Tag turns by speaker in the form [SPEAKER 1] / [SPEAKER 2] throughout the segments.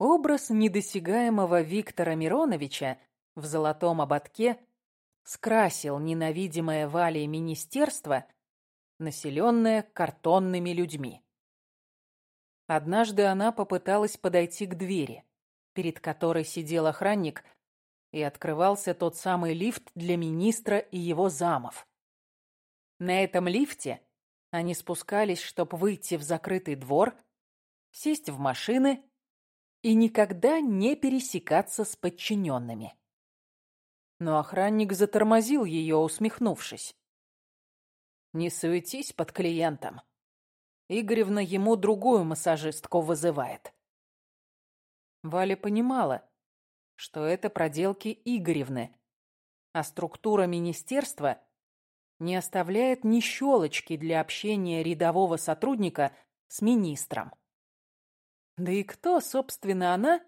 [SPEAKER 1] Образ недосягаемого Виктора Мироновича в золотом ободке скрасил ненавидимое Валей министерство, населенное картонными людьми. Однажды она попыталась подойти к двери, перед которой сидел охранник, и открывался тот самый лифт для министра и его замов. На этом лифте они спускались, чтобы выйти в закрытый двор, сесть в машины и никогда не пересекаться с подчиненными. Но охранник затормозил ее, усмехнувшись. «Не суетись под клиентом. Игоревна ему другую массажистку вызывает». Валя понимала, что это проделки Игоревны, а структура министерства не оставляет ни щелочки для общения рядового сотрудника с министром. Да и кто, собственно, она,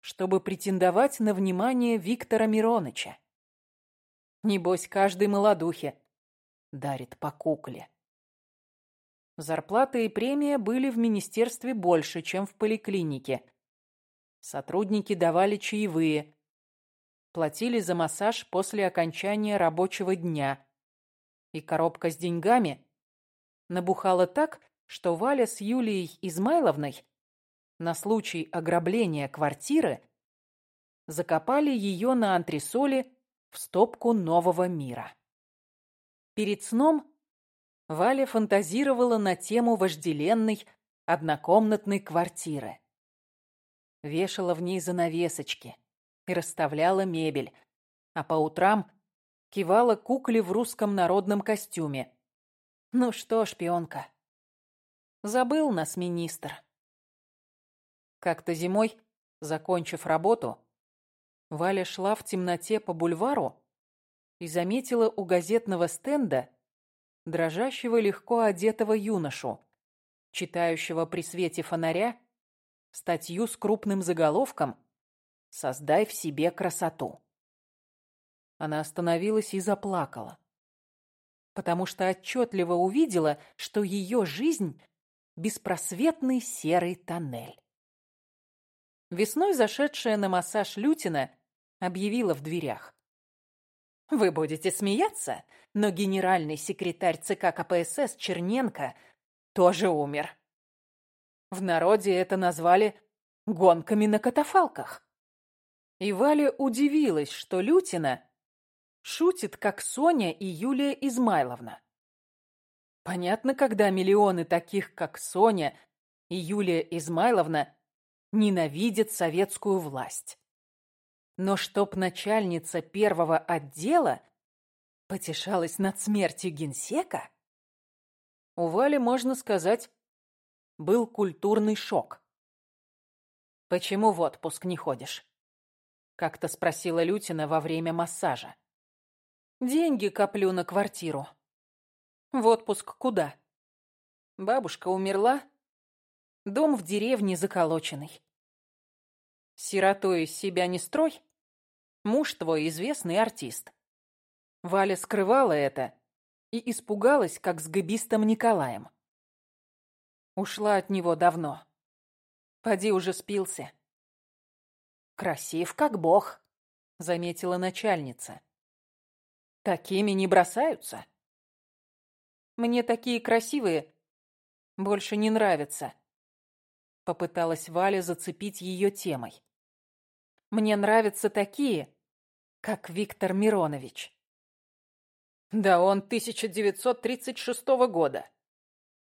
[SPEAKER 1] чтобы претендовать на внимание Виктора Мироныча? Небось, каждый молодухе дарит по кукле. Зарплата и премия были в министерстве больше, чем в поликлинике – Сотрудники давали чаевые, платили за массаж после окончания рабочего дня. И коробка с деньгами набухала так, что Валя с Юлией Измайловной на случай ограбления квартиры закопали ее на антресоле в стопку нового мира. Перед сном Валя фантазировала на тему вожделенной однокомнатной квартиры вешала в ней занавесочки и расставляла мебель, а по утрам кивала кукле в русском народном костюме. Ну что, шпионка, забыл нас министр. Как-то зимой, закончив работу, Валя шла в темноте по бульвару и заметила у газетного стенда дрожащего легко одетого юношу, читающего при свете фонаря статью с крупным заголовком «Создай в себе красоту». Она остановилась и заплакала, потому что отчетливо увидела, что ее жизнь — беспросветный серый тоннель. Весной зашедшая на массаж Лютина объявила в дверях. «Вы будете смеяться, но генеральный секретарь ЦК КПСС Черненко тоже умер. В народе это назвали «гонками на катафалках». И Валя удивилась, что Лютина шутит, как Соня и Юлия Измайловна. Понятно, когда миллионы таких, как Соня и Юлия Измайловна, ненавидят советскую власть. Но чтоб начальница первого отдела потешалась над смертью генсека, у Вали, можно сказать, был культурный шок. «Почему в отпуск не ходишь?» — как-то спросила Лютина во время массажа. «Деньги коплю на квартиру». «В отпуск куда?» «Бабушка умерла. Дом в деревне заколоченный». «Сиротой себя не строй. Муж твой известный артист». Валя скрывала это и испугалась, как с габистом Николаем. Ушла от него давно. Поди уже спился. Красив, как бог, заметила начальница. Такими не бросаются. Мне такие красивые больше не нравятся. Попыталась Валя зацепить ее темой. Мне нравятся такие, как Виктор Миронович. Да он 1936 года.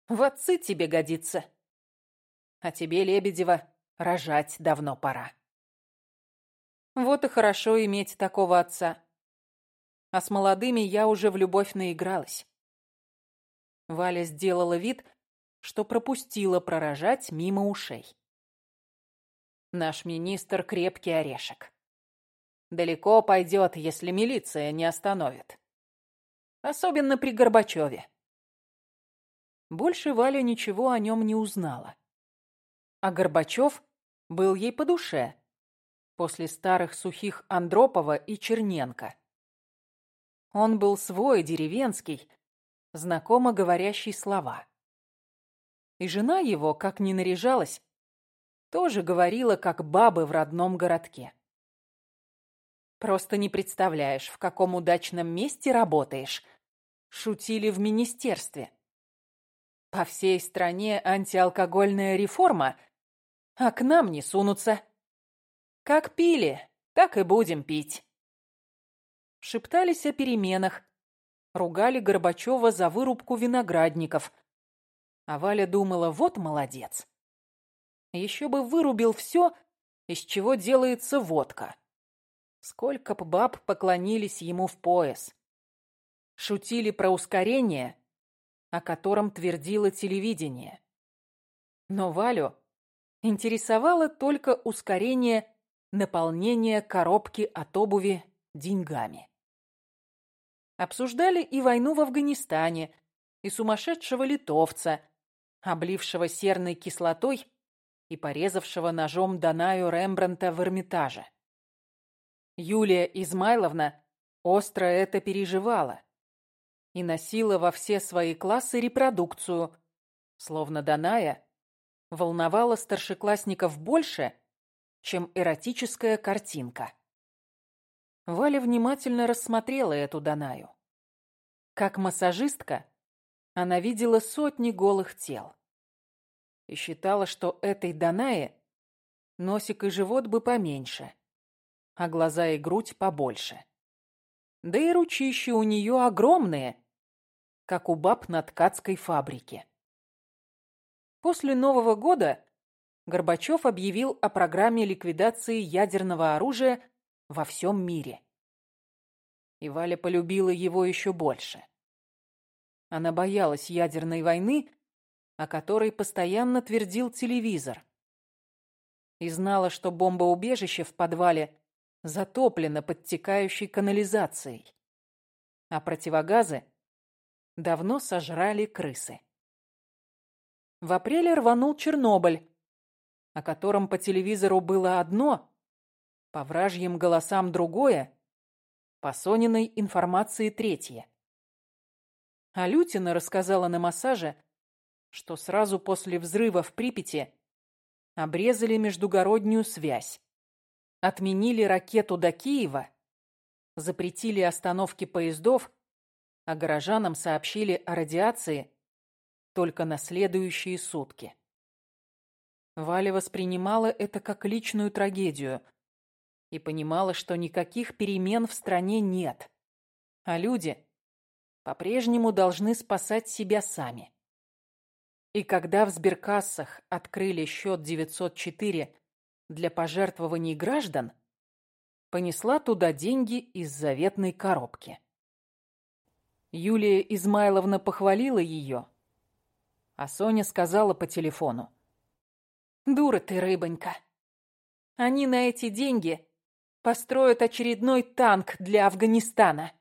[SPEAKER 1] В отцы тебе годится. А тебе, Лебедева, рожать давно пора. Вот и хорошо иметь такого отца. А с молодыми я уже в любовь наигралась. Валя сделала вид, что пропустила пророжать мимо ушей. Наш министр крепкий орешек. Далеко пойдет, если милиция не остановит. Особенно при Горбачеве. Больше Валя ничего о нем не узнала. А Горбачев был ей по душе после старых сухих Андропова и Черненко. Он был свой, деревенский, знакомо говорящий слова. И жена его, как ни наряжалась, тоже говорила, как бабы в родном городке. Просто не представляешь, в каком удачном месте работаешь. Шутили в министерстве. По всей стране антиалкогольная реформа, а к нам не сунутся. Как пили, так и будем пить. Шептались о переменах, ругали Горбачева за вырубку виноградников. А Валя думала, вот молодец. Еще бы вырубил все, из чего делается водка. Сколько б баб поклонились ему в пояс. Шутили про ускорение, о котором твердило телевидение. Но Валю интересовало только ускорение наполнения коробки от обуви деньгами. Обсуждали и войну в Афганистане, и сумасшедшего литовца, облившего серной кислотой и порезавшего ножом Данаю Рембранта в Эрмитаже. Юлия Измайловна остро это переживала и носила во все свои классы репродукцию, словно Даная волновала старшеклассников больше, чем эротическая картинка. Валя внимательно рассмотрела эту Данаю. Как массажистка, она видела сотни голых тел. И считала, что этой Данае носик и живот бы поменьше, а глаза и грудь побольше. Да и ручища у нее огромные, как у баб на ткацкой фабрике. После Нового года Горбачев объявил о программе ликвидации ядерного оружия во всем мире. И Валя полюбила его еще больше. Она боялась ядерной войны, о которой постоянно твердил телевизор. И знала, что бомбоубежище в подвале затоплено подтекающей канализацией. А противогазы давно сожрали крысы. В апреле рванул Чернобыль, о котором по телевизору было одно, по вражьим голосам другое, по Сониной информации третье. А Лютина рассказала на массаже, что сразу после взрыва в Припяти обрезали междугороднюю связь, отменили ракету до Киева, запретили остановки поездов, а горожанам сообщили о радиации только на следующие сутки. Валя воспринимала это как личную трагедию – и понимала, что никаких перемен в стране нет, а люди по-прежнему должны спасать себя сами. И когда в сберкассах открыли счет 904 для пожертвований граждан, понесла туда деньги из заветной коробки. Юлия Измайловна похвалила ее, а Соня сказала по телефону. «Дура ты, рыбонька. Они на эти деньги построят очередной танк для Афганистана.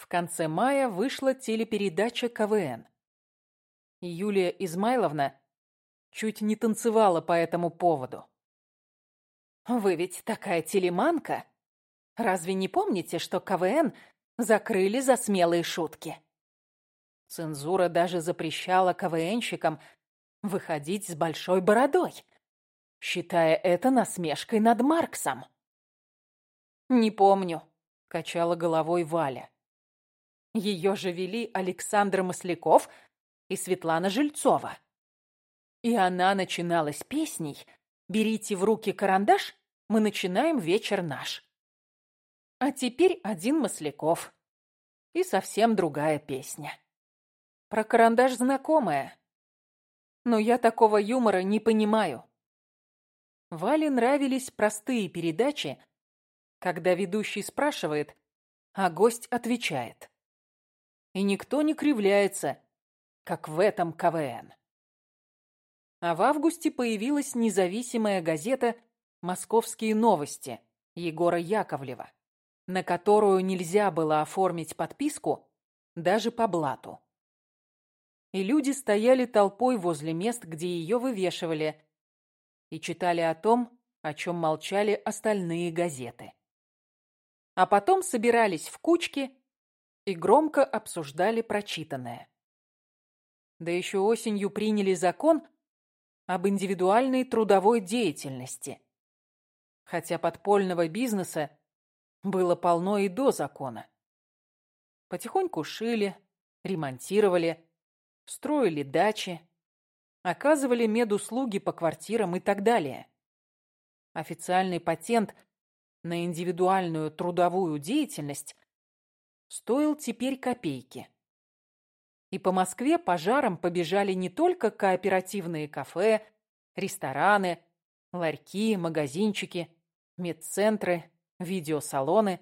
[SPEAKER 1] В конце мая вышла телепередача КВН. Юлия Измайловна чуть не танцевала по этому поводу. «Вы ведь такая телеманка. Разве не помните, что КВН закрыли за смелые шутки?» Цензура даже запрещала КВНщикам выходить с большой бородой, считая это насмешкой над Марксом. «Не помню», — качала головой Валя. Ее же вели Александр Масляков и Светлана Жильцова. И она начинала с песней «Берите в руки карандаш, мы начинаем вечер наш». А теперь один Масляков. И совсем другая песня. Про карандаш знакомая. Но я такого юмора не понимаю. Вале нравились простые передачи, когда ведущий спрашивает, а гость отвечает. И никто не кривляется, как в этом КВН. А в августе появилась независимая газета «Московские новости» Егора Яковлева, на которую нельзя было оформить подписку даже по блату. И люди стояли толпой возле мест, где ее вывешивали, и читали о том, о чем молчали остальные газеты а потом собирались в кучки и громко обсуждали прочитанное. Да еще осенью приняли закон, об индивидуальной трудовой деятельности. Хотя подпольного бизнеса было полно и до закона. Потихоньку шили, ремонтировали, строили дачи, оказывали медуслуги по квартирам и так далее. Официальный патент на индивидуальную трудовую деятельность стоил теперь копейки. И по Москве пожаром побежали не только кооперативные кафе, рестораны, ларьки, магазинчики, медцентры, видеосалоны,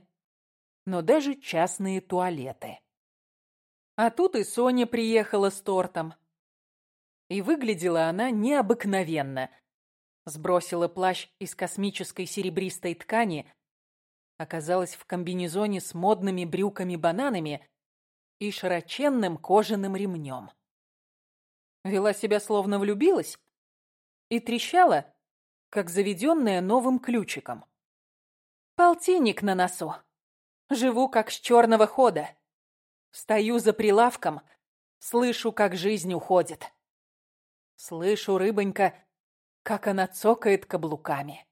[SPEAKER 1] но даже частные туалеты. А тут и Соня приехала с тортом. И выглядела она необыкновенно. Сбросила плащ из космической серебристой ткани, оказалась в комбинезоне с модными брюками-бананами и широченным кожаным ремнем. Вела себя словно влюбилась и трещала, как заведенная новым ключиком. Полтинник на носу. Живу как с черного хода. Стою за прилавком, слышу, как жизнь уходит. Слышу, рыбонька, как она цокает каблуками.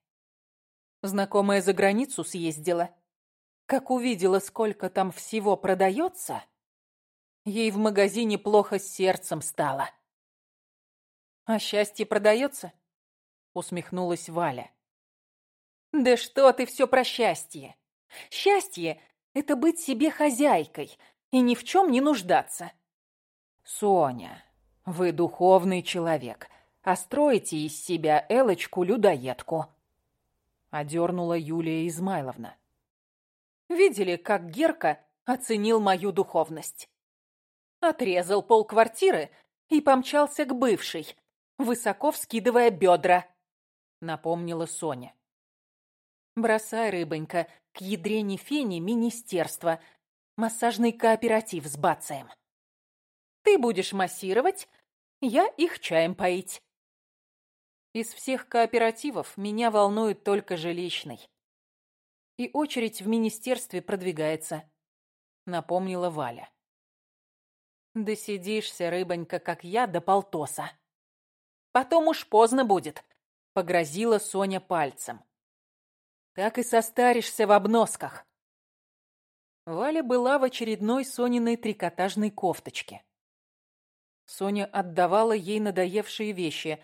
[SPEAKER 1] Знакомая за границу съездила. Как увидела, сколько там всего продается, ей в магазине плохо с сердцем стало. «А счастье продается?» — усмехнулась Валя. «Да что ты все про счастье? Счастье — это быть себе хозяйкой и ни в чем не нуждаться». «Соня, вы духовный человек, а строите из себя Элочку-людоедку», — одернула Юлия Измайловна. «Видели, как Герка оценил мою духовность?» Отрезал полквартиры и помчался к бывшей, высоко вскидывая бедра, напомнила Соня. Бросай, рыбонька, к ядрене фени министерство, массажный кооператив с бацаем. Ты будешь массировать, я их чаем поить. Из всех кооперативов меня волнует только жилищный. И очередь в министерстве продвигается, напомнила Валя. Досидишься, рыбонька, как я, до полтоса. Потом уж поздно будет, погрозила Соня пальцем. Так и состаришься в обносках. Валя была в очередной Сониной трикотажной кофточке. Соня отдавала ей надоевшие вещи.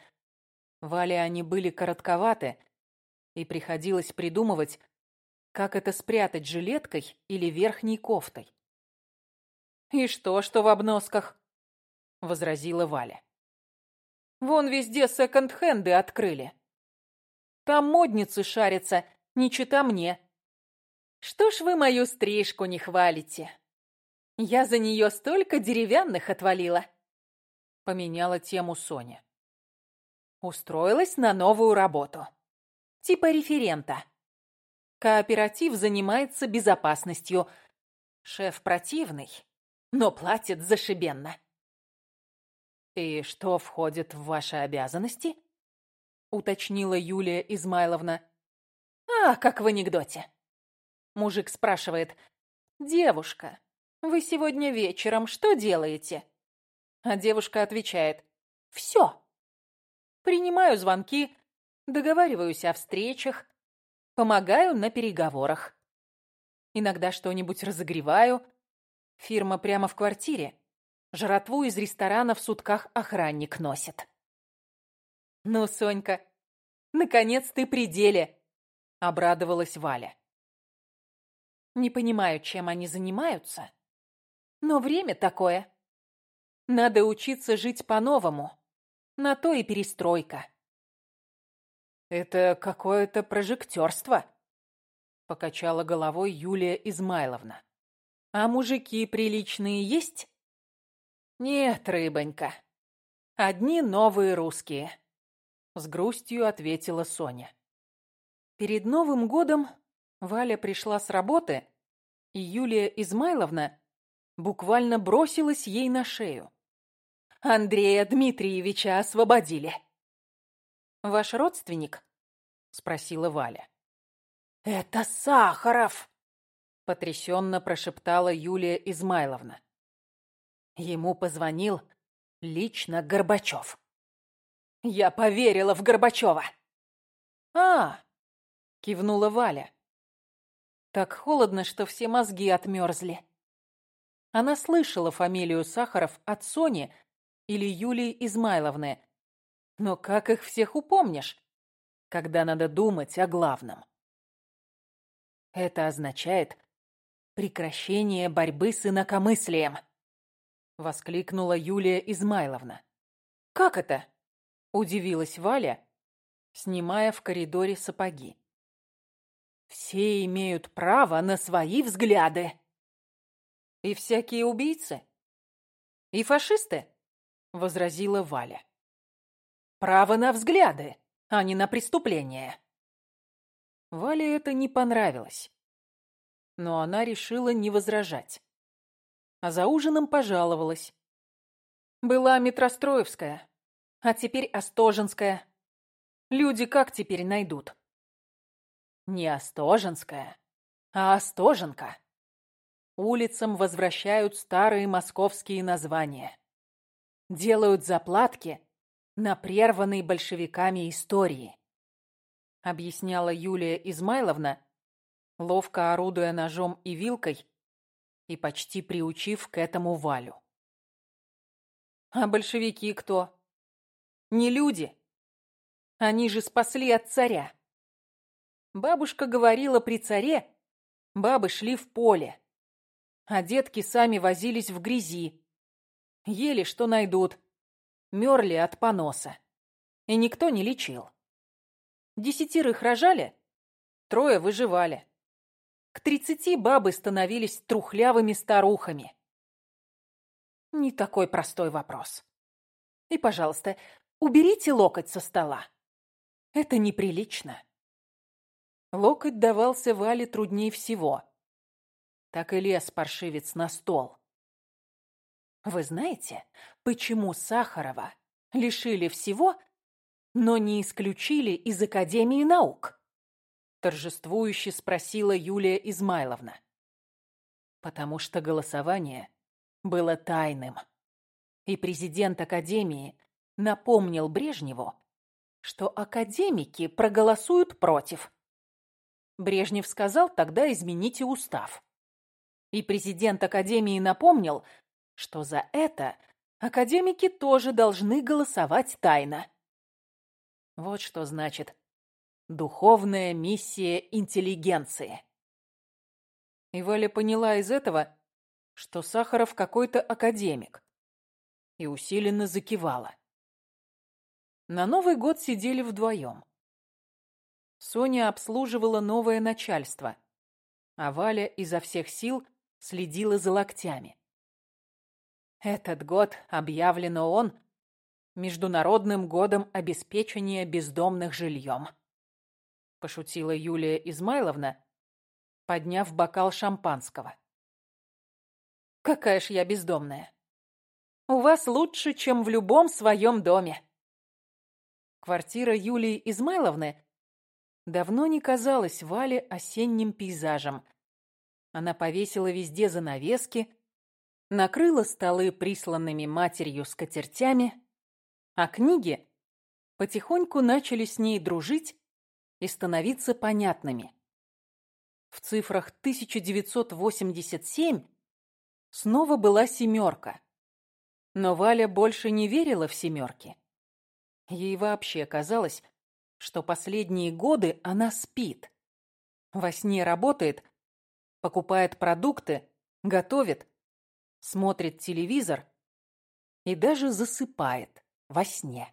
[SPEAKER 1] Вале они были коротковаты, и приходилось придумывать, как это спрятать жилеткой или верхней кофтой. «И что, что в обносках?» — возразила Валя. «Вон везде секонд-хенды открыли. Там модницы шарятся, не чита мне. Что ж вы мою стрижку не хвалите? Я за нее столько деревянных отвалила». Поменяла тему Соня. Устроилась на новую работу. Типа референта. Кооператив занимается безопасностью. Шеф противный, но платит зашибенно. «И что входит в ваши обязанности?» — уточнила Юлия Измайловна. «А, как в анекдоте». Мужик спрашивает. «Девушка, вы сегодня вечером что делаете?» А девушка отвечает. «Все». Принимаю звонки, договариваюсь о встречах, помогаю на переговорах. Иногда что-нибудь разогреваю, Фирма прямо в квартире. Жратву из ресторана в сутках охранник носит. «Ну, Сонька, наконец ты при деле!» — обрадовалась Валя. «Не понимаю, чем они занимаются, но время такое. Надо учиться жить по-новому. На то и перестройка». «Это какое-то прожектерство», — покачала головой Юлия Измайловна. А мужики приличные есть? Нет, рыбонька. Одни новые русские. С грустью ответила Соня. Перед Новым годом Валя пришла с работы, и Юлия Измайловна буквально бросилась ей на шею. Андрея Дмитриевича освободили. «Ваш родственник?» — спросила Валя. «Это Сахаров!» — потрясенно прошептала Юлия Измайловна. Ему позвонил лично Горбачев. Я поверила в Горбачева. А, кивнула Валя. Так холодно, что все мозги отмерзли. Она слышала фамилию Сахаров от Сони или Юлии Измайловны. Но как их всех упомнишь, когда надо думать о главном? Это означает прекращение борьбы с инакомыслием, воскликнула Юлия Измайловна. Как это? удивилась Валя, снимая в коридоре сапоги. Все имеют право на свои взгляды. И всякие убийцы? И фашисты? Возразила Валя. Право на взгляды, а не на преступления. Вале это не понравилось. Но она решила не возражать. А за ужином пожаловалась. Была Метростроевская, а теперь Остоженская. Люди как теперь найдут? Не Остоженская, а Остоженка. Улицам возвращают старые московские названия. Делают заплатки на прерванной большевиками истории. Объясняла Юлия Измайловна, ловко орудуя ножом и вилкой и почти приучив к этому Валю. А большевики кто? Не люди. Они же спасли от царя. Бабушка говорила при царе, бабы шли в поле, а детки сами возились в грязи. Ели, что найдут, мерли от поноса. И никто не лечил. Десятерых рожали, трое выживали. К тридцати бабы становились трухлявыми старухами. Не такой простой вопрос. И, пожалуйста, уберите локоть со стола. Это неприлично. Локоть давался Вале труднее всего. Так и лез паршивец на стол. Вы знаете, почему Сахарова лишили всего, но не исключили из Академии наук? Торжествующе спросила Юлия Измайловна. Потому что голосование было тайным. И президент Академии напомнил Брежневу, что академики проголосуют против. Брежнев сказал тогда измените устав. И президент Академии напомнил, что за это академики тоже должны голосовать тайно. Вот что значит духовная миссия интеллигенции. И Валя поняла из этого, что Сахаров какой-то академик, и усиленно закивала. На Новый год сидели вдвоем. Соня обслуживала новое начальство, а Валя изо всех сил следила за локтями. Этот год объявлено он Международным годом обеспечения бездомных жильем. Пошутила Юлия Измайловна, подняв бокал шампанского. Какая ж я бездомная. У вас лучше, чем в любом своем доме. Квартира Юлии Измайловны давно не казалась Вале осенним пейзажем. Она повесила везде занавески, накрыла столы присланными матерью скатертями, а книги потихоньку начали с ней дружить и становиться понятными. В цифрах 1987 снова была семерка. Но Валя больше не верила в семерки. Ей вообще казалось, что последние годы она спит. Во сне работает, покупает продукты, готовит, смотрит телевизор и даже засыпает во сне.